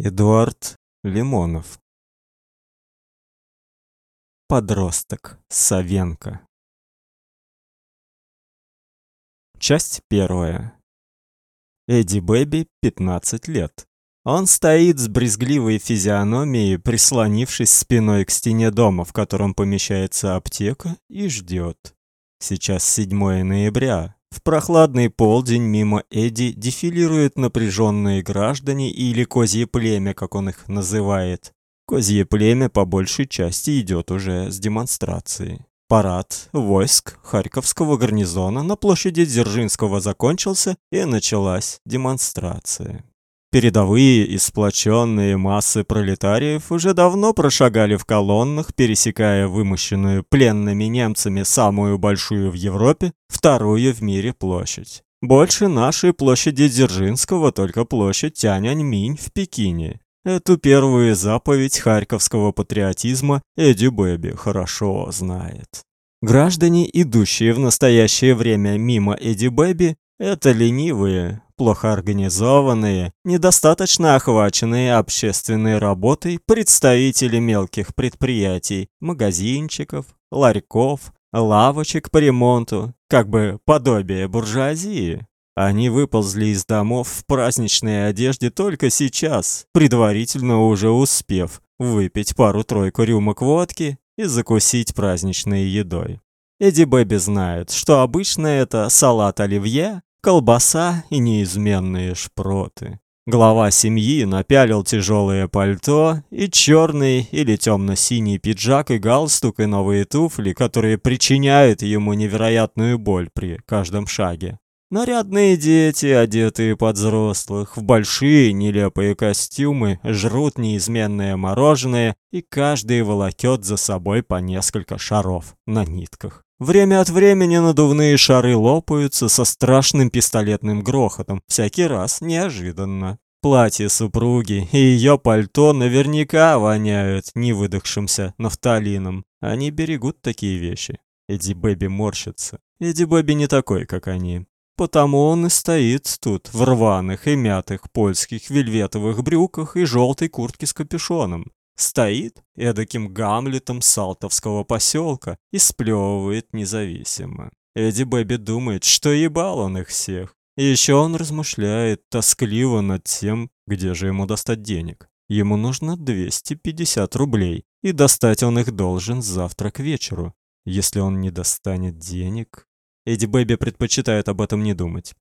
Эдуард Лимонов Подросток Савенко Часть первая Эдди Бэби 15 лет. Он стоит с брезгливой физиономией, прислонившись спиной к стене дома, в котором помещается аптека, и ждет. Сейчас 7 ноября. В прохладный полдень мимо Эдди дефилируют напряженные граждане или козье племя, как он их называет. Козье племя по большей части идет уже с демонстрацией. Парад войск Харьковского гарнизона на площади Дзержинского закончился, и началась демонстрация. Передовые и сплоченные массы пролетариев уже давно прошагали в колоннах, пересекая вымощенную пленными немцами самую большую в Европе, вторую в мире площадь. Больше нашей площади Дзержинского только площадь Тяньаньминь в Пекине. Эту первую заповедь харьковского патриотизма Эдди Бэби хорошо знает. Граждане, идущие в настоящее время мимо Эдди Бэби, это ленивые, плохо организованные, недостаточно охваченные общественной работой представители мелких предприятий, магазинчиков, ларьков, лавочек по ремонту, как бы подобие буржуазии. Они выползли из домов в праздничной одежде только сейчас, предварительно уже успев выпить пару-тройку рюмок водки и закусить праздничной едой. Эдди Бэби знает, что обычно это салат оливье, колбаса и неизменные шпроты. Глава семьи напялил тяжелое пальто и черный или темно-синий пиджак и галстук и новые туфли, которые причиняют ему невероятную боль при каждом шаге. Нарядные дети, одетые под взрослых, в большие нелепые костюмы, жрут неизменное мороженое, и каждый волокет за собой по несколько шаров на нитках. Время от времени надувные шары лопаются со страшным пистолетным грохотом, всякий раз неожиданно. Платье супруги и ее пальто наверняка воняют невыдохшимся нафталином. Они берегут такие вещи. Эдди Бэби морщится. Эдди Бэби не такой, как они. Потому он и стоит тут в рваных и мятых польских вельветовых брюках и желтой куртке с капюшоном. Стоит эдаким Гамлетом салтовского поселка и сплевывает независимо. Эдди Бэби думает, что ебал он их всех. И еще он размышляет тоскливо над тем, где же ему достать денег. Ему нужно 250 рублей, и достать он их должен завтра к вечеру. Если он не достанет денег... Эдди Бэби предпочитает об этом не думать.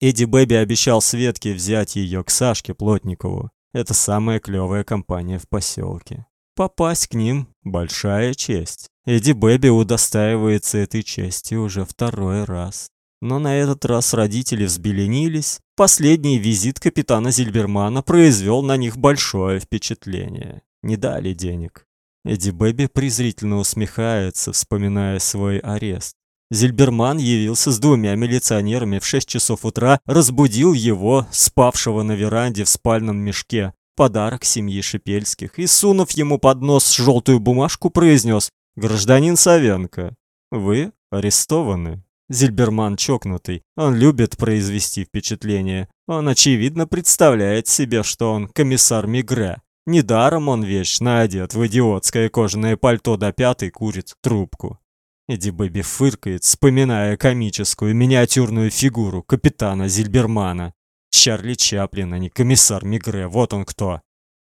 Эдди Бэби обещал Светке взять ее к Сашке Плотникову. Это самая клевая компания в поселке. Попасть к ним – большая честь. Эдди Бэби удостаивается этой чести уже второй раз. Но на этот раз родители взбеленились. Последний визит капитана Зильбермана произвел на них большое впечатление. Не дали денег. Эдди Бэби презрительно усмехается, вспоминая свой арест. Зильберман явился с двумя милиционерами в 6 часов утра, разбудил его, спавшего на веранде в спальном мешке. Подарок семьи Шипельских и, сунув ему под нос желтую бумажку, произнес «Гражданин Савенко, вы арестованы». Зильберман чокнутый, он любит произвести впечатление. Он, очевидно, представляет себе, что он комиссар Мигре. Недаром он вечно одет в идиотское кожаное пальто до пятой курит трубку. Эдди Бэби фыркает, вспоминая комическую миниатюрную фигуру капитана Зильбермана. Чарли Чаплин, а не комиссар Мигре, вот он кто.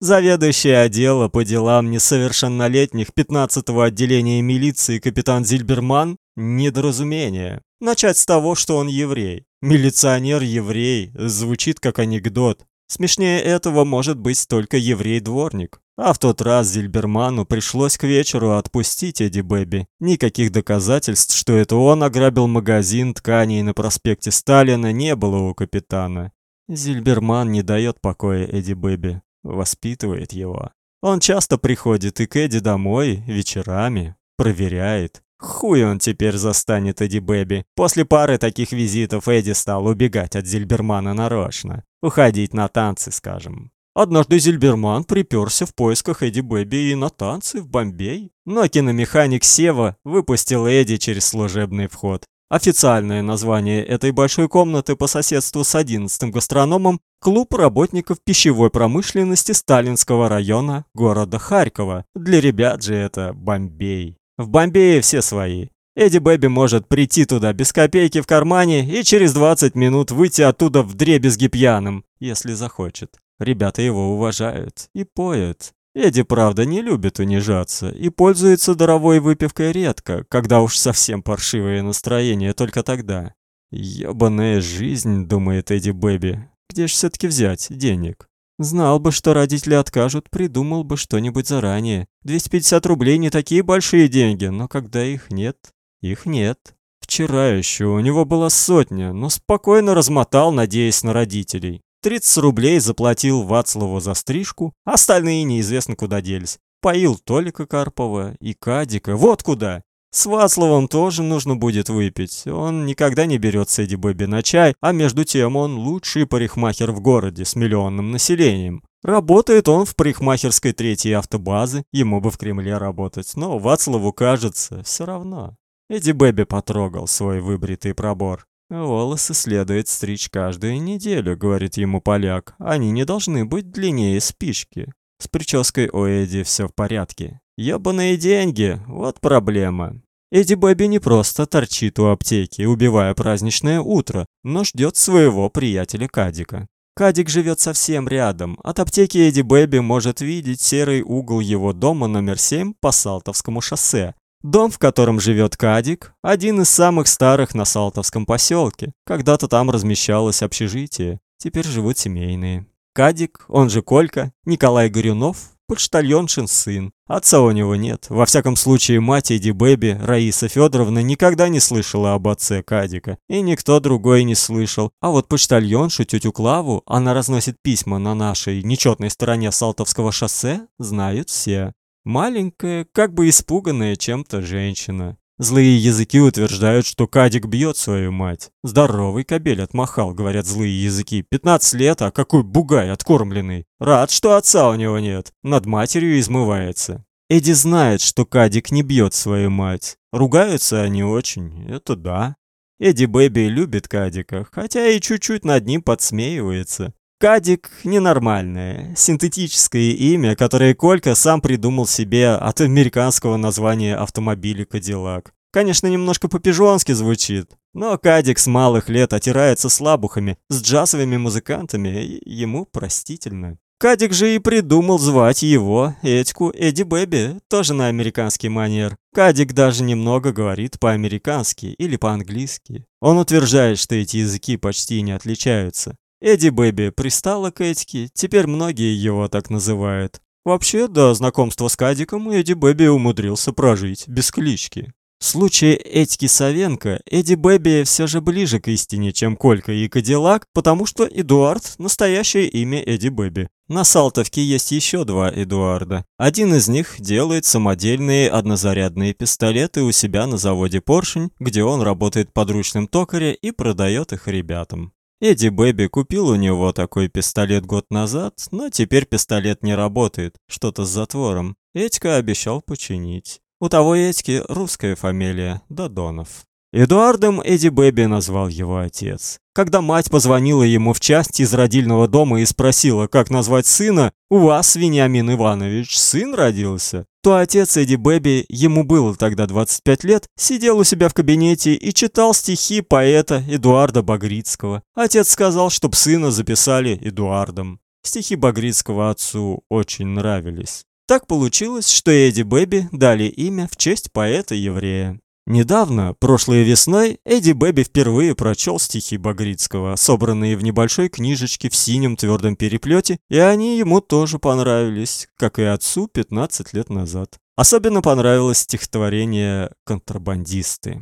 Заведующий отдела по делам несовершеннолетних 15-го отделения милиции капитан Зильберман – недоразумение. Начать с того, что он еврей. Милиционер-еврей звучит как анекдот. Смешнее этого может быть только еврей-дворник. А в тот раз Зильберману пришлось к вечеру отпустить Эдди Бэби. Никаких доказательств, что это он ограбил магазин тканей на проспекте Сталина, не было у капитана. Зильберман не дает покоя Эдди Бэби, воспитывает его. Он часто приходит и к Эдди домой вечерами, проверяет. Хуй он теперь застанет Эдди Бэби. После пары таких визитов Эдди стал убегать от Зильбермана нарочно. Уходить на танцы, скажем. Однажды Зильберман приперся в поисках Эдди Бэби и на танцы в Бомбей. Но киномеханик Сева выпустил Эдди через служебный вход. Официальное название этой большой комнаты по соседству с одиннадцатым гастрономом – Клуб работников пищевой промышленности Сталинского района города Харькова. Для ребят же это Бомбей. В Бомбее все свои. Эдди Бэби может прийти туда без копейки в кармане и через 20 минут выйти оттуда вдребезги пьяным, если захочет. Ребята его уважают и поют. Эдди, правда, не любит унижаться и пользуется даровой выпивкой редко, когда уж совсем паршивое настроение, только тогда. «Ёбаная жизнь», — думает Эдди Бэби. «Где ж все-таки взять денег?» Знал бы, что родители откажут, придумал бы что-нибудь заранее. 250 рублей не такие большие деньги, но когда их нет, их нет. Вчера еще у него была сотня, но спокойно размотал, надеясь на родителей. 30 рублей заплатил Вацлаву за стрижку, остальные неизвестно куда делись. Поил Толика Карпова и Кадика, вот куда. С Вацлавом тоже нужно будет выпить. Он никогда не берет с Эдди Бэби на чай, а между тем он лучший парикмахер в городе с миллионным населением. Работает он в парикмахерской третьей автобазы, ему бы в Кремле работать, но Вацлаву кажется, все равно. Эдди Бэби потрогал свой выбритый пробор. «Волосы следует стричь каждую неделю», — говорит ему поляк. «Они не должны быть длиннее спички». С прической у Эдди все в порядке. Ёбаные деньги, вот проблема. Эдди Бэби не просто торчит у аптеки, убивая праздничное утро, но ждет своего приятеля Кадика. Кадик живет совсем рядом. От аптеки Эдди Бэби может видеть серый угол его дома номер 7 по Салтовскому шоссе. Дом, в котором живет Кадик, один из самых старых на Салтовском поселке. Когда-то там размещалось общежитие, теперь живут семейные. Кадик, он же Колька, Николай Горюнов, почтальоншин сын. Отца у него нет. Во всяком случае, мать Эдди Бэби, Раиса Федоровна, никогда не слышала об отце Кадика. И никто другой не слышал. А вот почтальоншу, тетю Клаву, она разносит письма на нашей нечетной стороне Салтовского шоссе, знают все. Маленькая, как бы испуганная чем-то женщина. Злые языки утверждают, что Кадик бьет свою мать. Здоровый кобель отмахал, говорят злые языки. 15 лет, а какой бугай откормленный. Рад, что отца у него нет. Над матерью измывается. Эдди знает, что Кадик не бьет свою мать. Ругаются они очень, это да. Эдди Бэби любит Кадика, хотя и чуть-чуть над ним подсмеивается. Кадик ненормальное, синтетическое имя, которое Колька сам придумал себе от американского названия автомобиля Кадиллак. Конечно, немножко по-пижонски звучит, но Кадик с малых лет отирается с лабухами, с джазовыми музыкантами, ему простительно. Кадик же и придумал звать его, Этьку, Эдди Бэби, тоже на американский манер. Кадик даже немного говорит по-американски или по-английски. Он утверждает, что эти языки почти не отличаются. Эдди Бэби пристала к Эдьке, теперь многие его так называют. Вообще, до знакомства с Кадиком Эдди Бэби умудрился прожить без клички. В случае Эдьки Савенко, Эдди Бэби все же ближе к истине, чем Колька и Кадиллак, потому что Эдуард – настоящее имя Эдди Бэби. На Салтовке есть еще два Эдуарда. Один из них делает самодельные однозарядные пистолеты у себя на заводе «Поршень», где он работает подручным токаря и продает их ребятам. Эдди Бэби купил у него такой пистолет год назад, но теперь пистолет не работает, что-то с затвором. Эдька обещал починить. У того Эдьки русская фамилия, Додонов. Эдуардом Эдди Бэби назвал его отец. Когда мать позвонила ему в часть из родильного дома и спросила, как назвать сына, «У вас, Вениамин Иванович, сын родился?» то отец Эдди Бэби, ему было тогда 25 лет, сидел у себя в кабинете и читал стихи поэта Эдуарда Багрицкого. Отец сказал, чтоб сына записали Эдуардом. Стихи Багрицкого отцу очень нравились. Так получилось, что Эдди Бэби дали имя в честь поэта-еврея. Недавно, прошлой весной, Эдди Бэби впервые прочел стихи Багрицкого, собранные в небольшой книжечке в синем твердом переплете, и они ему тоже понравились, как и отцу 15 лет назад. Особенно понравилось стихотворение «Контрабандисты».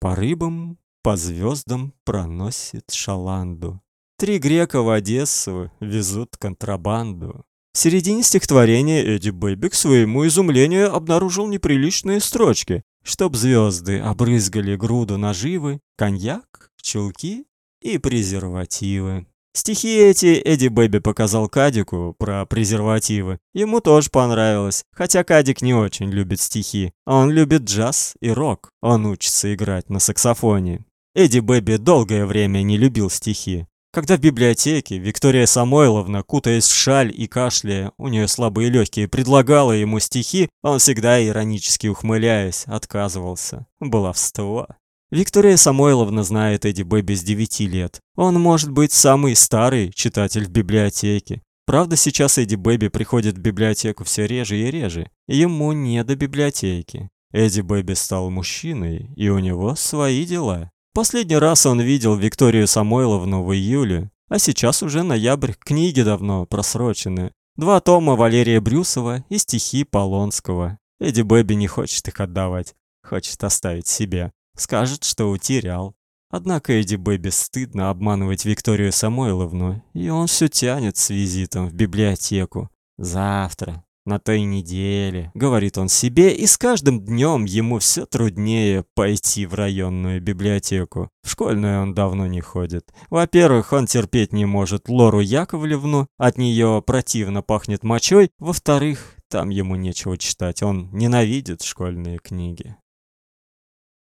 По рыбам, по звездам проносит шаланду. Три грека в Одессу везут контрабанду. В середине стихотворения Эдди Бэби к своему изумлению обнаружил неприличные строчки чтоб звезды обрызгали груду наживы, коньяк, чулки и презервативы. Стихи эти Эдди Бэби показал Кадику про презервативы. Ему тоже понравилось, хотя Кадик не очень любит стихи. Он любит джаз и рок. Он учится играть на саксофоне. Эдди Бэби долгое время не любил стихи. Когда в библиотеке Виктория Самойловна, кутаясь в шаль и кашляя, у нее слабые легкие, предлагала ему стихи, он всегда иронически ухмыляясь, отказывался. Баловство. Виктория Самойловна знает Эдди Бэби с девяти лет. Он может быть самый старый читатель в библиотеке. Правда, сейчас Эдди Бэби приходит в библиотеку все реже и реже. Ему не до библиотеки. Эдди Бэби стал мужчиной, и у него свои дела. Последний раз он видел Викторию Самойловну в июле, а сейчас уже ноябрь, книги давно просрочены. Два тома Валерия Брюсова и стихи Полонского. Эдди Бэби не хочет их отдавать, хочет оставить себе. Скажет, что утерял. Однако Эдди Бэби стыдно обманывать Викторию Самойловну, и он все тянет с визитом в библиотеку. Завтра, на той неделе, говорит он себе, и с каждым днем ему все труднее пойти в районную библиотеку. В школьную он давно не ходит. Во-первых, он терпеть не может Лору Яковлевну, от нее противно пахнет мочой. Во-вторых, там ему нечего читать, он ненавидит школьные книги.